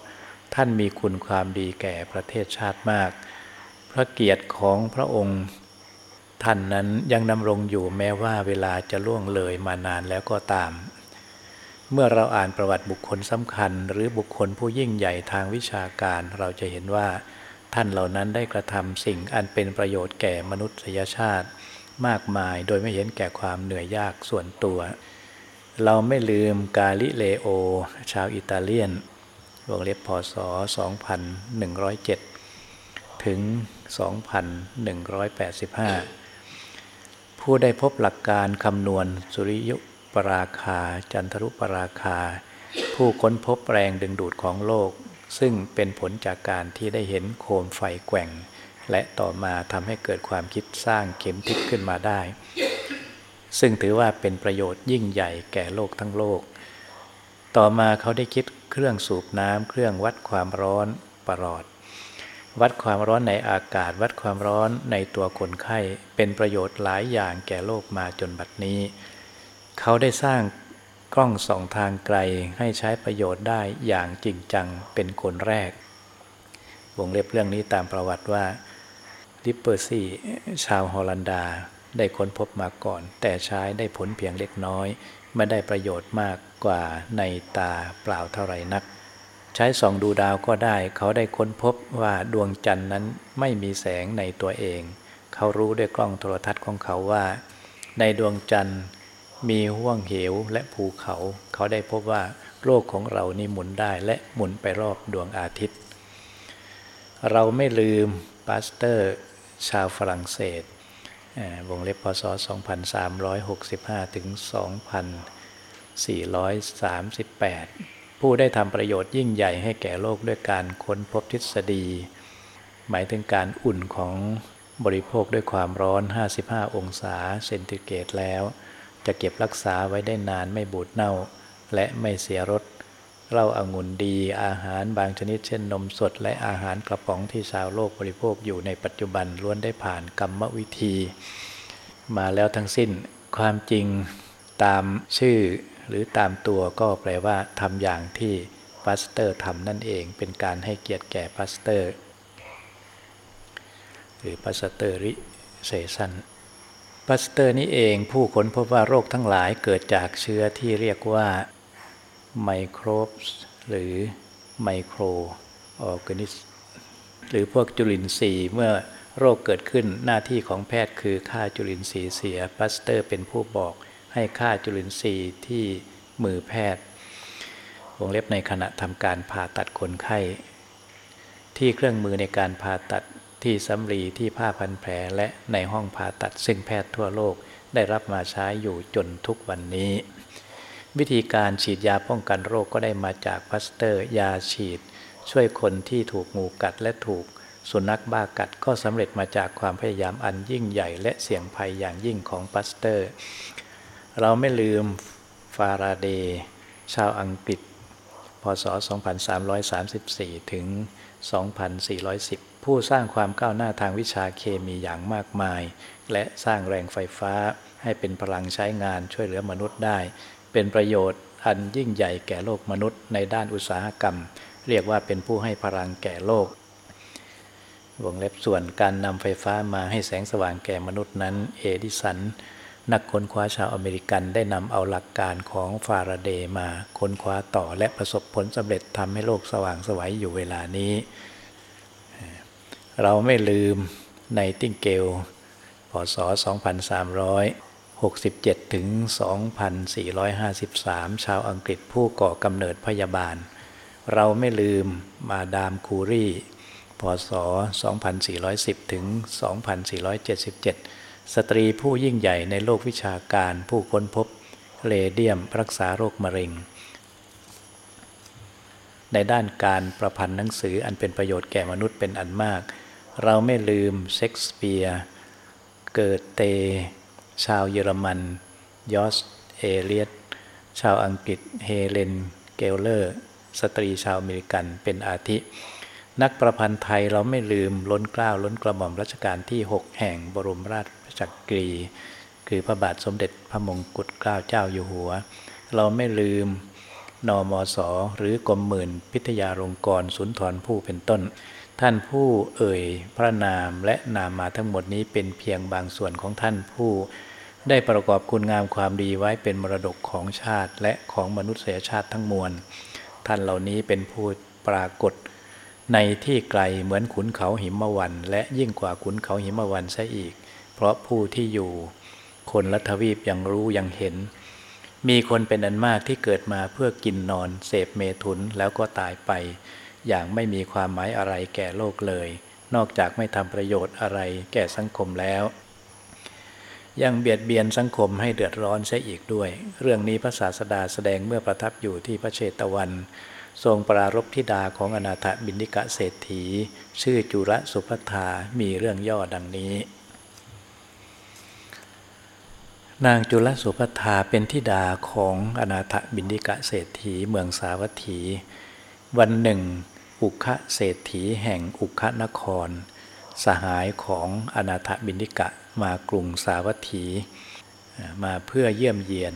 ท่านมีคุณความดีแก่ประเทศชาติมาก พระเกียรติของพระองค์ท่านนั้นยังดำรงอยู่แม้ว่าเวลาจะล่วงเลยมานานแล้วก็ตาม เมื่อเราอ่านประวัติบุคคลสำคัญ หรือบุคคลผู้ยิ่งใหญ่ทางวิชาการเราจะเห็นว่า ท่านเหล่านั้นได้กระทำสิ่งอันเป็นประโยชน์แก่มนุษยชาติ มากมายโดยไม่เห็นแก่ความเหนื่อยยากส่วนตัว เราไม่ลืมกาลิเลโอ ชาวอิตาเลียนวงเล็บพศ 2107 ถึง 2185 ผู้ได้พบหลักการคำนวณสุริยุปราคา จันทรุปราคา ผู้ค้นพบแรงดึงดูดของโลก ซึ่งเป็นผลจากการที่ได้เห็นโคมไฟแกว่ง และต่อมาทำให้เกิดความคิดสร้างเข็มทิศขึ้นมาได้ ซึ่งถือว่าเป็นประโยชน์ยิ่งใหญ่แก่โลกทั้งโลก ต่อมาเขาได้คิดเครื่องสูบน้ำเครื่องวัดความร้อนประหลอด วัดความร้อนในอากาศ วัดความร้อนในตัวคนไข้ เป็นประโยชน์หลายอย่างแก่โลกมาจนบัดนี้ เขาได้สร้างกล้องสองทางไกลให้ใช้ประโยชน์ได้อย่างจริงจังเป็นคนแรก วงเล็บเรื่องนี้ตามประวัติว่า ลิปเปอร์ซีชาวฮอลันดาได้ค้นพบมาก่อน แต่ใช้ได้ผลเพียงเล็กน้อย ไม่ได้ประโยชน์มากกว่าในตาเปล่าเท่าไรนัก ใช้ส่องดูดาวก็ได้ เขาได้ค้นพบว่าดวงจันทร์นั้นไม่มีแสงในตัวเอง เขารู้ด้วยกล้องโทรทัศน์ของเขาว่า ในดวงจันทร์มีห่วงเหวและภูเขา เขาได้พบว่าโลกของเรานี่หมุนได้และหมุนไปรอบดวงอาทิตย์ เราไม่ลืมปาสเตอร์ ชาวฝรั่งเศสวงเล็บพศ 2365 ถึง 2438 ผู้ได้ทำประโยชน์ยิ่งใหญ่ให้แก่โลกด้วยการค้นพบทฤษฎี หมายถึงการอุ่นของบริโภคด้วยความร้อน 55 องศาเซนติเกรดแล้ว จะเก็บรักษาไว้ได้นานไม่บูดเน่า และไม่เสียรส เหล้าอางุ่นดี อาหารบางชนิดเช่นนมสด และอาหารกระป๋องที่ชาวโลกบริโภคอยู่ในปัจจุบันล้วนได้ผ่านกรรมวิธี มาแล้วทั้งสิ้นความจริงตามชื่อหรือตามตัวก็แปลว่าทำอย่างที่ปัสเตอร์ทำนั่นเอง เป็นการให้เกียรติแก่ปัสเตอร์ หรือ pasteurization ปัสเตอร์นี้เองผู้ค้นพบว่าโรคทั้งหลายเกิดจากเชื้อที่เรียกว่า microbe หรือ microorganism หรือพวกจุลินทรีย์เมื่อโรคเกิดขึ้นหน้าที่ของแพทย์คือฆ่าจุลินทรีย์เสียปัสเตอร์เป็นผู้บอกให้ฆ่าจุลินทรีย์ที่มือแพทย์วงเล็บในขณะทำการผ่าตัดคนไข้ ที่เครื่องมือในการผ่าตัดที่สำลีที่ผ้าพันแผลและในห้องผ่าตัดซึ่งแพทย์ทั่วโลกได้รับมาใช้อยู่จนทุกวันนี้ วิธีการฉีดยาป้องกันโรคก็ได้มาจากพัสเตอร์ ยาฉีด ช่วยคนที่ถูกงูกัดและถูกสุนัขบ้ากัดก็สำเร็จมาจากความพยายามอันยิ่งใหญ่ และเสี่ยงภัยอย่างยิ่งของพัสเตอร์ เราไม่ลืมฟาราเดย์ชาวอังกฤษ พศ 2334 ถึง 2410 ผู้สร้างความก้าวหน้าทางวิชาเคมีอย่างมากมาย และสร้างแรงไฟฟ้าให้เป็นพลังใช้งานช่วยเหลือมนุษย์ได้ เป็นประโยชน์อันยิ่งใหญ่แก่โลกมนุษย์ ในด้านอุตสาหกรรม เรียกว่าเป็นผู้ให้พลังแก่โลกวงเล็บส่วนการนำไฟฟ้ามาให้แสงสว่างแก่มนุษย์นั้น เอดิสัน นักค้นคว้าชาวอเมริกันได้นำเอาหลักการของฟาราเดย์มาค้นคว้าต่อและประสบผลสำเร็จทำให้โลกสว่างสวัยอยู่เวลานี้ เราไม่ลืมในติงเกลพศ 2300 67 ถึง 2,453 ชาวอังกฤษผู้ก่อกำเนิดพยาบาล เราไม่ลืมมาดามคูรีพศ 2410 ถึง 2477 สตรีผู้ยิ่งใหญ่ในโลกวิชาการผู้ค้นพบเรเดียมรักษาโรคมะเร็ง ในด้านการประพันธ์หนังสืออันเป็นประโยชน์แก่มนุษย์เป็นอันมาก เราไม่ลืมเชกสเปียร์ เกอเต ชาวเยอรมัน ยอร์ชเอเลียตชาวอังกฤษเฮเลน เคลเลอร์ สตรีชาวอเมริกันเป็นอาทิ นักประพันธ์ไทยเราไม่ลืมล้นกล้าวล้นกระหม่อมรัชกาลที่ 6 แห่งบรมราชจักรี คือพระบาทสมเด็จพระมงกุฎเกล้าเจ้าอยู่หัว เราไม่ลืมนอมศหรือกรมหมื่นพิทยาลงกรสุนทรผู้เป็นต้น ท่านผู้เอ่ยพระนามและนามมาทั้งหมดนี้เป็นเพียงบางส่วนของท่านผู้ ได้ประกอบคุณงามความดีไว้เป็นมรดกของชาติและของมนุษยชาติทั้งมวล ท่านเหล่านี้เป็นผู้ปรากฏ ในที่ไกลเหมือนขุนเขาหิมวัน และยิ่งกว่าขุนเขาหิมวันซะอีก เพราะผู้ที่อยู่ คนละทวีปยังรู้ยังเห็น มีคนเป็นอันมากที่เกิดมาเพื่อกินนอน เสพเมถุนแล้วก็ตายไป อย่างไม่มีความหมายอะไรแก่โลกเลย นอกจากไม่ทำประโยชน์อะไรแก่สังคมแล้ว ยังเบียดเบียนสังคมให้เดือดร้อนเสียอีกด้วย เรื่องนี้พระศาสดาแสดงเมื่อประทับอยู่ที่พระเชตวัน ทรงปรารบธิดาของอนาถบินิกะเศรษฐี ชื่อจุระสุภัทามีเรื่องย่อดังนี้ นางจุลสุภัทาเป็นธิดาของอนาถบินิกะเศรษฐีเมืองสาวัตถี วันหนึ่ง อุคะเศรษฐีแห่งอุคะนคร สหายของอนาถบินิกะมากรุงสาวัตถีมาเพื่อเยี่ยมเยียน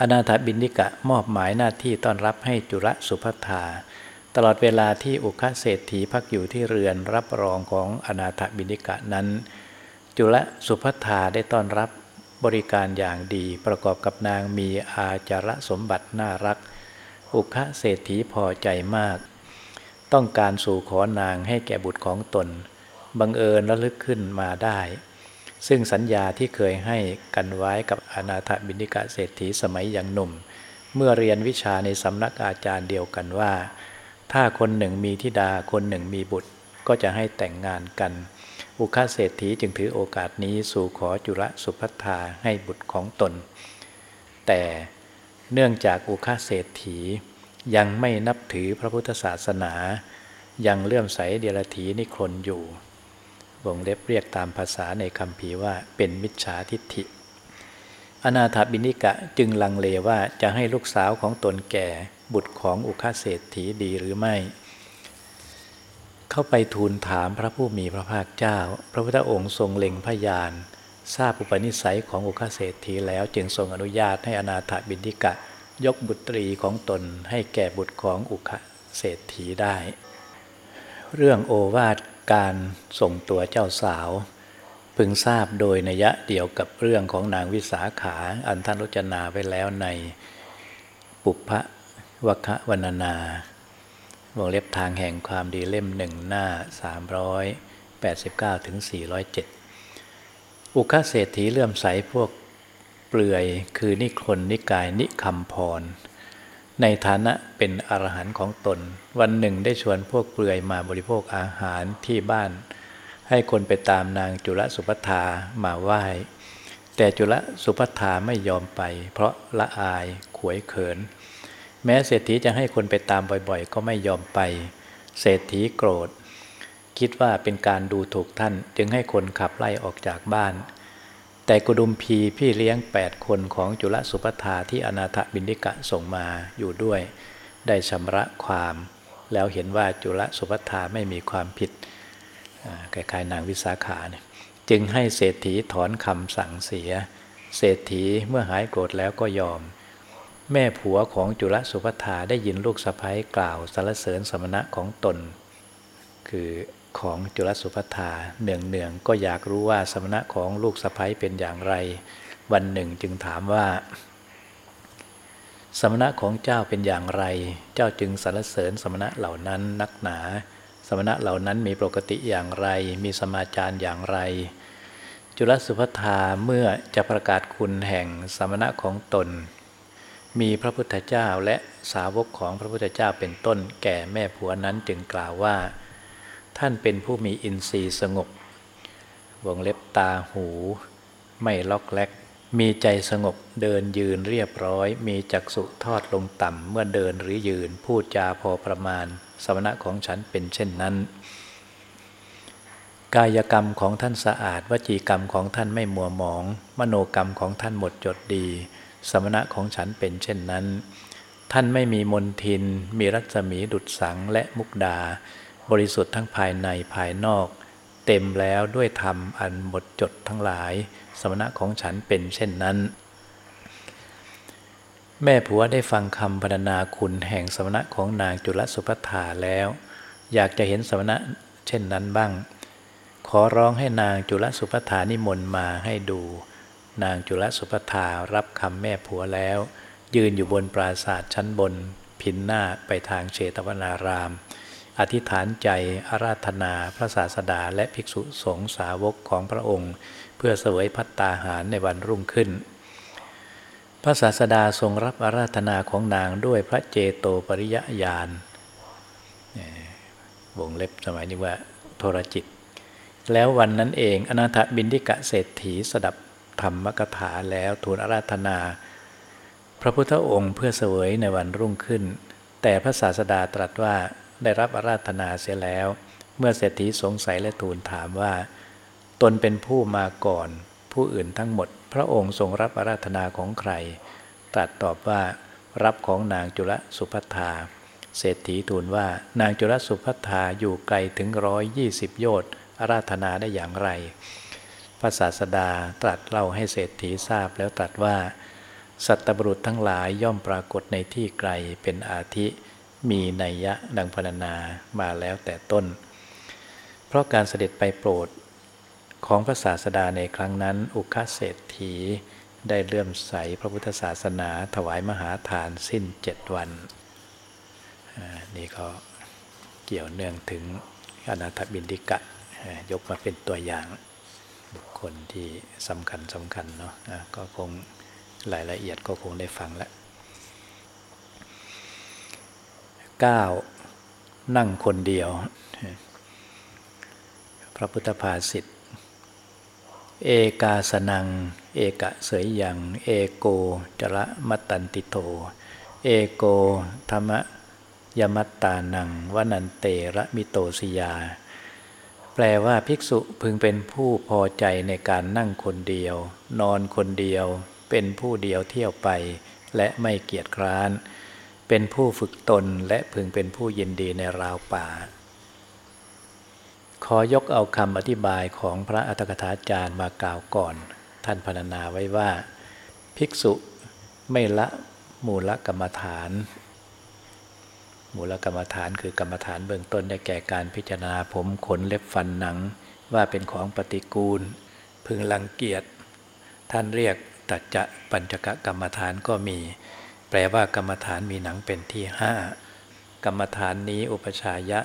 อนาถบินิกะมอบหมายหน้าที่ต้อนรับให้จุลสุภัทาตลอดเวลาที่อุคเศรษฐีพักอยู่ที่เรือนรับรองของอนาถบินิกะนั้น จุลสุภัทาได้ต้อนรับบริการอย่างดีประกอบกับนางมีอาจารสมบัติน่ารัก อุคเศรษฐีพอใจมาก ต้องการสู่ขอนางให้แก่บุตรของตน บังเอิญระลึกขึ้นมาได้ ซึ่งสัญญาที่เคยให้กันไว้กับอนาถบินิกะเศรษฐีสมัยยังหนุ่ม เมื่อเรียนวิชาในสำนักอาจารย์เดียวกันว่า ถ้าคนหนึ่งมีธิดาคนหนึ่งมีบุตรก็จะให้แต่งงานกัน อุคาเศรษฐีจึงถือโอกาสนี้สู่ขอจุลสุพัทธาให้บุตรของตน แต่เนื่องจากอุคาเศรษฐี ยังไม่นับถือพระพุทธศาสนา ยังเลื่อมใสเดียรถีนิครนอยู่ วงเล็บเรียกตามภาษาในคำพีว่าเป็นมิจฉาทิฏฐิ อนาถบินิกะจึงลังเลว่าจะให้ลูกสาวของตนแก่บุตรของอุคาเศรษฐีดีหรือไม่ เข้าไปทูลถามพระผู้มีพระภาคเจ้า พระพุทธองค์ทรงเล็งพยานทราบอุปนิสัยของอุคาเศรษฐีแล้วจึงทรงอนุญาตให้อนาถบินิกะ ยกบุตรีของตนให้แก่บุตรของอุคเศรษฐีได้ เรื่องโอวาทการส่งตัวเจ้าสาว พึงทราบโดยนัยะเดียวกับเรื่องของนางวิสาขาอันท่านรจนาไว้แล้วในปุพพวคะวรรณนาวงเล็บทางแห่งความดีเล่มหนึ่งหน้า 389ถึง407 อุคเศรษฐีเลื่อมใสพวก ปลือยคือนิครนนิกายนิคำพร ในฐานะเป็นอรหันต์ของตน วันหนึ่งได้ชวนพวกเปลือยมาบริโภคอาหารที่บ้าน ให้คนไปตามนางจุลสุภัทามาไหว้ แต่จุลสุภัทาไม่ยอมไป เพราะละอายขวยเขิน แม้เศรษฐีจะให้คนไปตามบ่อยๆ ก็ไม่ยอมไป เศรษฐีโกรธ คิดว่าเป็นการดูถูกท่านจึงให้คนขับไล่ออกจากบ้าน แต่กุดุมพีพี่เลี้ยงแปดคนของจุลสุปทาที่อนาถบินิกะส่งมาอยู่ด้วย ได้ชำระความ แล้วเห็นว่าจุลสุปทาไม่มีความผิดคล้ายๆนางวิสาขาเนี่ยจึงให้เศรษฐีถอนคำสั่งเสีย เศรษฐีเมื่อหายโกรธแล้วก็ยอม แม่ผัวของจุลสุปทาได้ยินลูกสะพ้ยกล่าวสรรเสริญสมณะของตน คือ ของจุลสุภัทาเนืองเนืองก็อยากรู้ว่าสมณะของลูกสะพ้ยเป็นอย่างไร วันหนึ่งจึงถามว่า สมณะของเจ้าเป็นอย่างไร เจ้าจึงสรรเสริญสมณะเหล่านั้นนักหนา สมณะเหล่านั้นมีปกติอย่างไร มีสมาจารอย่างไร จุลสุภัทาเมื่อจะประกาศคุณแห่งสมณะของตน มีพระพุทธเจ้าและสาวกของพระพุทธเจ้าเป็นต้นแก่แม่ผัวนั้นจึงกล่าวว่า ท่านเป็นผู้มีอินทรีย์สงบวงเล็บตาหู ไม่ล็อกแลกมีใจสงบเดินยืนเรียบร้อย มีจักษุทอดลงต่ำเมื่อเดินหรือยืน พูดจาพอประมาณ สมณะของฉันเป็นเช่นนั้น กายกรรมของท่านสะอาดวจีกรรมของท่านไม่มัวหมอง มโนกรรมของท่านหมดจดดี สมณะของฉันเป็นเช่นนั้น ท่านไม่มีมนทิน มีรัศมีดุดสังและมุกดา บริสุทธิ์ทั้งภายในภายนอก เต็มแล้วด้วยธรรมอันหมดจดทั้งหลาย สมณะของฉันเป็นเช่นนั้น แม่ผัวได้ฟังคำพรรณนาคุณแห่งสมณะของนางจุลสุภัทาแล้ว อยากจะเห็นสมณะเช่นนั้นบ้าง ขอร้องให้นางจุลสุภัทานิมนต์มาให้ดู นางจุลสุภัทารับคำแม่ผัวแล้ว ยืนอยู่บนปราศาสตร์ชั้นบน พินหน้าไปทางเชตวนาราม อธิษฐานใจอาราธนาพระศาสดาและภิกษุสงฆ์สาวกของพระองค์ เพื่อเสวยพัตตาหารในวันรุ่งขึ้น พระศาสดาทรงรับอาราธนาของนางด้วยพระเจโตปริยญาณวงเล็บสมัยนี้ว่าโทรจิต แล้ววันนั้นเองอนาถบินทิกะเศรษฐีสดับธรรมกถาแล้วทูลอาราธนา พระพุทธองค์เพื่อเสวยในวันรุ่งขึ้น แต่พระศาสดาตรัสว่า ได้รับอาราธนาเสียแล้ว เมื่อเศรษฐีสงสัยและทูลถามว่า ตนเป็นผู้มาก่อน ผู้อื่นทั้งหมด พระองค์ทรงรับอาราธนาของใคร ตรัสตอบว่ารับของนางจุลสุพัทธาเศรษฐีทูลว่านางจุลสุพัทธาอยู่ไกลถึงร้อยยี่สิบโยชน์อาราธนาได้อย่างไร พระศาสดาตรัสเล่าให้เศรษฐีทราบแล้วตรัสว่า สัตบุรุษทั้งหลายย่อมปรากฏในที่ไกลเป็นอาทิ มีนัยยะดังพรรณนามาแล้วแต่ต้น เพราะการเสด็จไปโปรดของพระศาสดาในครั้งนั้น อุคเศรษฐีได้เลื่อมใสพระพุทธศาสนาถวายมหาทานสิ้นเจ็ดวัน นี่ก็เกี่ยวเนื่องถึงอนาถบินดิกะ ยกมาเป็นตัวอย่างบุคคลที่สำคัญสำคัญเนาะก็คงรายละเอียดก็คงได้ฟังแล้ว 9. นั่งคนเดียว พระพุทธภาษิตเอกาสนัง เอกะเสยยัง เอโกจระมตตันติโต เอโกธรรมยมัตตานังวนันเตระมิโตสยา แปลว่าภิกษุพึงเป็นผู้พอใจในการนั่งคนเดียว นอนคนเดียว เป็นผู้เดียวเที่ยวไป และไม่เกียจคร้าน เป็นผู้ฝึกตนและพึงเป็นผู้ยินดีในราวป่า ขอยกเอาคำอธิบายของพระอัตถกถาจารย์มากล่าวก่อน ท่านพรรณนาไว้ว่า ภิกษุไม่ละมูลกรรมฐาน มูลกรรมฐานคือกรรมฐานเบื้องต้นได้แก่การพิจารณาผมขนเล็บฟันหนัง ว่าเป็นของปฏิกูล พึงรังเกียจท่านเรียกตัจจะปัญจกกรรมฐานก็มี ลว่ากรรมฐานมีหนังเป็นที่ห้ากรรมฐานนี้อุปชายะ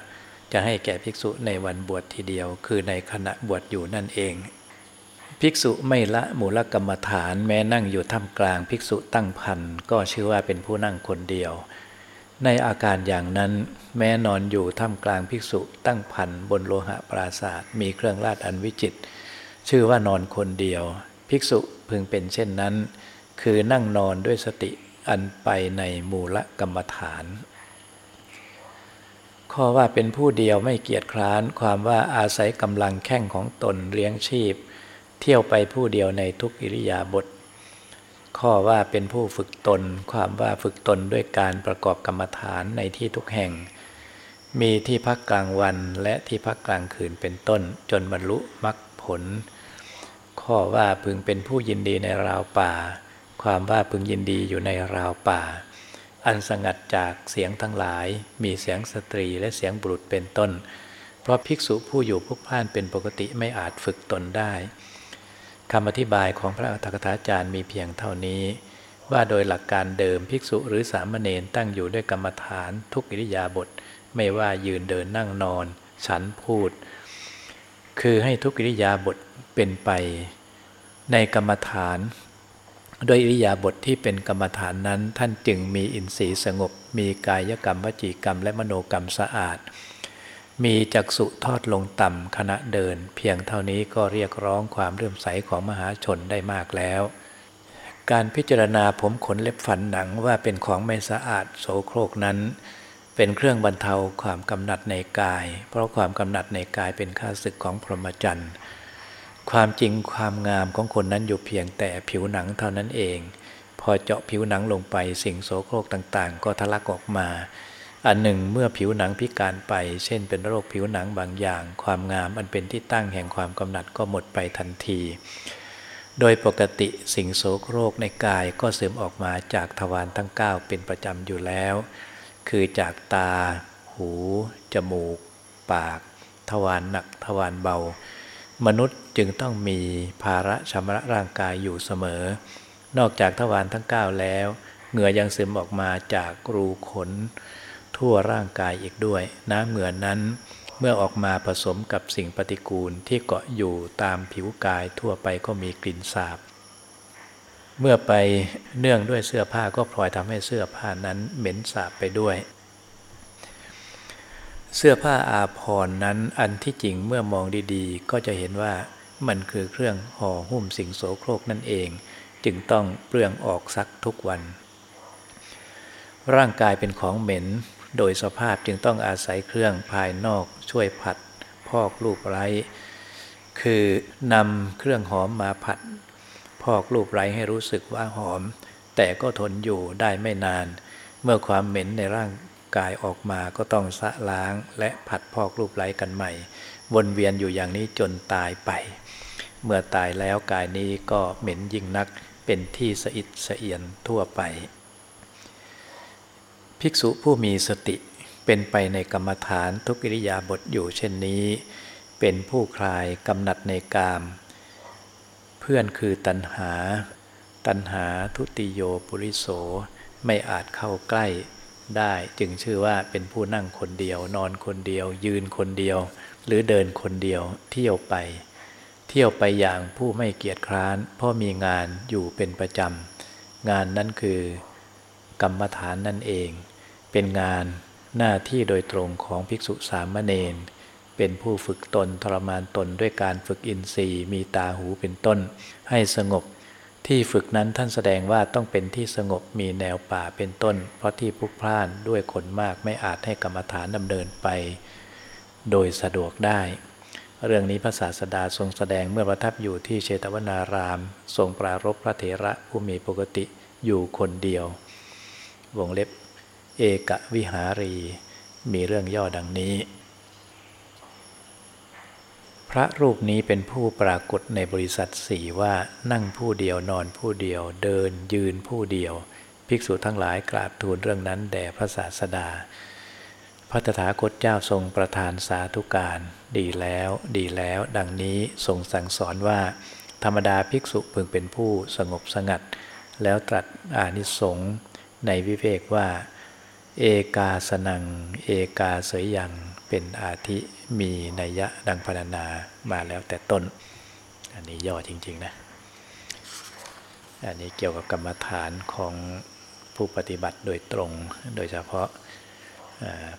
จะให้แก่ภิกษุในวันบวชทีเดียว คือในขณะบวชอยู่นั่นเอง ภิกษุไม่ละมูลกรรมฐานแม้นั่งอยู่ท่ามกลางภิกษุตั้งพันก็ชื่อว่าเป็นผู้นั่งคนเดียว ในอาการอย่างนั้นแม้นอนอยู่ท่ามกลางภิกษุตั้งพันบนโลหะปราศาสตร์มีเครื่องราชอันวิจิต ชื่อว่านอนคนเดียว ภิกษุพึงเป็นเช่นนั้น คือนั่งนอนด้วยสติ อันไปในมูลกรรมฐาน ข้อว่าเป็นผู้เดียวไม่เกียจคร้าน ความว่าอาศัยกำลังแข้งของตนเลี้ยงชีพ เที่ยวไปผู้เดียวในทุกอิริยาบถข้อว่าเป็นผู้ฝึกตน ความว่าฝึกตนด้วยการประกอบกรรมฐานในที่ทุกแห่ง มีที่พักกลางวันและที่พักกลางคืนเป็นต้น จนบรรลุมรรคผล ข้อว่าพึงเป็นผู้ยินดีในราวป่า ความว่าพึงยินดีอยู่ในราวป่า อันสงัดจากเสียงทั้งหลาย มีเสียงสตรีและเสียงบุรุษเป็นต้น เพราะภิกษุผู้อยู่พุกพ่านเป็นปกติไม่อาจฝึกตนได้คำอธิบายของพระอัฏฐกถาจารย์มีเพียงเท่านี้ ว่าโดยหลักการเดิมภิกษุหรือสามเณรตั้งอยู่ด้วยกรรมฐานทุกอิริยาบถไม่ว่ายืนเดินนั่งนอน ฉันพูด คือให้ทุกอิริยาบถเป็นไป ในกรรมฐาน โดยอิริยาบถทที่เป็นกรรมฐานนั้น ท่านจึงมีอินทรีย์สงบ มีกายกรรมวจีกรรม และมโนกรรมสะอาด มีจักสุทอดลงต่ำขณะเดิน เพียงเท่านี้ก็เรียกร้องความเลื่มใสของมหาชนได้มากแล้ว การพิจารณาผมขนเล็บฝันหนังว่าเป็นของไม่สะอาดโสโครกนั้น เป็นเครื่องบรรเทาความกำหนัดในกาย เพราะความกำหนัดในกายเป็นข้าศึกของพรหมจรรย์ ความจริงความงามของคนนั้นอยู่เพียงแต่ผิวหนังเท่านั้นเอง พอเจาะผิวหนังลงไปสิ่งโสโครกต่างๆ ก็ทะลักออกมา อันหนึ่งเมื่อผิวหนังพิการไป เช่นเป็นโรคผิวหนังบางอย่าง ความงามอันเป็นที่ตั้งแห่งความกำหนัดก็หมดไปทันที โดยปกติสิ่งโสโครกในกายก็เสื่อมออกมาจากทวารทั้ง 9 เป็นประจำอยู่แล้ว คือจากตา หู จมูก ปาก ทวารหนักทวารเบามนุษย์ จึงต้องมีภาระชำระร่างกายอยู่เสมอ นอกจากทวารทั้ง 9 แล้ว เหงื่อยังซึมออกมาจากรูขน ทั่วร่างกายอีกด้วย น้ำเหงื่อนั้นเมื่อออกมาผสมกับสิ่งปฏิกูลที่เกาะอยู่ตามผิวกายทั่วไปก็มีกลิ่นสาบ เมื่อไปเนื่องด้วยเสื้อผ้าก็พลอยทำให้เสื้อผ้านั้นเหม็นสาบไปด้วย เสื้อผ้าอาภรณ์นั้นอันที่จริงเมื่อมองดีๆ ก็จะเห็นว่า มันคือเครื่องห่อหุ้มสิ่งโสโครกนั่นเอง จึงต้องเปลืองออกซักทุกวัน ร่างกายเป็นของเหม็น โดยสภาพจึงต้องอาศัยเครื่องภายนอกช่วยผัด พอกลูกไร้ คือนำเครื่องหอมมาผัด พอกลูกไร้ให้รู้สึกว่าหอม แต่ก็ทนอยู่ได้ไม่นาน เมื่อความเหม็นในร่างกายออกมาก็ต้องสะล้างและผัดพอกรูปไล้กันใหม่ วนเวียนอยู่อย่างนี้จนตายไป เมื่อตายแล้วกายนี้ก็เหม็นยิ่งนักเป็นที่สะอิดสะเอียนทั่วไป ภิกษุผู้มีสติเป็นไปในกรรมฐานทุกิริยาบทอยู่เช่นนี้ เป็นผู้คลายกำหนัดในกาม เพื่อนคือตัณหา ตัณหาทุติโยปุริโสไม่อาจเข้าใกล้ได้จึงชื่อว่าเป็นผู้นั่งคนเดียวนอนคนเดียว ยืนคนเดียว หรือเดินคนเดียวเที่ยวไป เที่ยวไปอย่างผู้ไม่เกียจคร้านเพราะมีงานอยู่เป็นประจำ งานนั้นคือกรรมฐานนั่นเอง เป็นงานหน้าที่โดยตรงของภิกษุสามเณรเป็นผู้ฝึกตนทรมานตนด้วยการฝึกอินทรีย์มีตาหูเป็นต้น ให้สงบ ที่ฝึกนั้นท่านแสดงว่าต้องเป็นที่สงบมีแนวป่าเป็นต้น เพราะที่พลุกพล่านด้วยคนมากไม่อาจให้กรรมฐานดำเนินไป โดยสะดวกได้ เรื่องนี้พระศาสดาทรงแสดงเมื่อประทับอยู่ที่เชตวนาราม ทรงปรารบพระเถระผู้มีปกติอยู่คนเดียว วงเล็บ เอกวิหารี มีเรื่องย่อดังนี้ พระรูปนี้เป็นผู้ปรากฏในบริษัทสี่ว่านั่งผู้เดียวนอนผู้เดียว เดินยืนผู้เดียว ภิกษุทั้งหลายกราบทูลเรื่องนั้นแด่พระศาสดา พระตถาคตเจ้าทรงประทานสาธุการ ดีแล้วดีแล้ว ดังนี้ทรงสั่งสอนว่า ธรรมดาภิกษุพึงเป็นผู้สงบสงัด แล้วตรัสอานิสงส์ในวิเวกว่า เอกาสนัง เอกาเสยยังเป็นอาทิมีนัยยะดังพรรณนามาแล้วแต่ต้น อันนี้ย่อจริง ๆ นะ อันนี้เกี่ยวกับกรรมฐานของผู้ปฏิบัติโดยตรงโดยเฉพาะ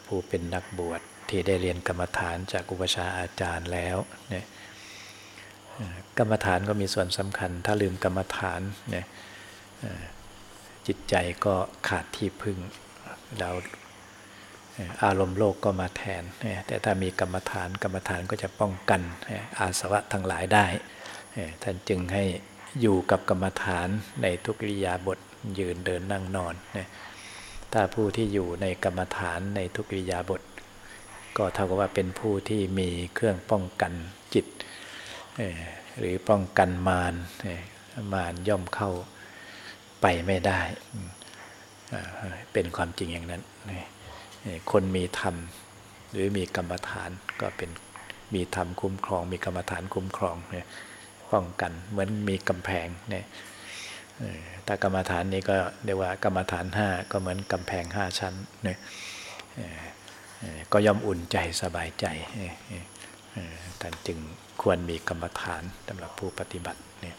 ผู้เป็นนักบวชที่ได้เรียนกรรมฐานจากอุปชาอาจารย์แล้วเนี่ยกรรมฐานก็มีส่วนสำคัญ ถ้าลืมกรรมฐานเนี่ยจิตใจก็ขาดที่พึ่งเราอารมณ์โลกก็มาแทน แต่ถ้ามีกรรมฐานกรรมฐานก็จะป้องกันอาสวะทั้งหลายได้ ท่านจึงให้อยู่กับกรรมฐานในทุกิริยาบทยืนเดินนั่งนอน ถ้าผู้ที่อยู่ในกรรมฐานในทุกิริยาบท ก็เท่ากับว่าเป็นผู้ที่มีเครื่องป้องกันจิต หรือป้องกันมารมารย่อมเข้าไปไม่ได้ เป็นความจริงอย่างนั้น คนมีธรรมหรือมีกรรมฐานก็เป็นมีธรรมคุ้มครอง มีกรรมฐานคุ้มครองป้องกันเหมือนมีกำแพงเนี่ย ถ้ากรรมฐานนี้ก็เรียกว่ากรรมฐานห้าก็เหมือนกำแพงห้าชั้นเนี่ยก็ย่อมอุ่นใจสบายใจท่านจึงควรมีกรรมฐานสำหรับผู้ปฏิบัติเนี่ย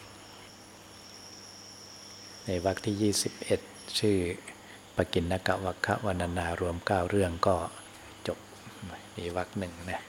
ในวรรคที่ 21 ชื่อปกินนกะวัคคะวันนา รวมเก้าเรื่องก็จบมีวักหนึ่งนะ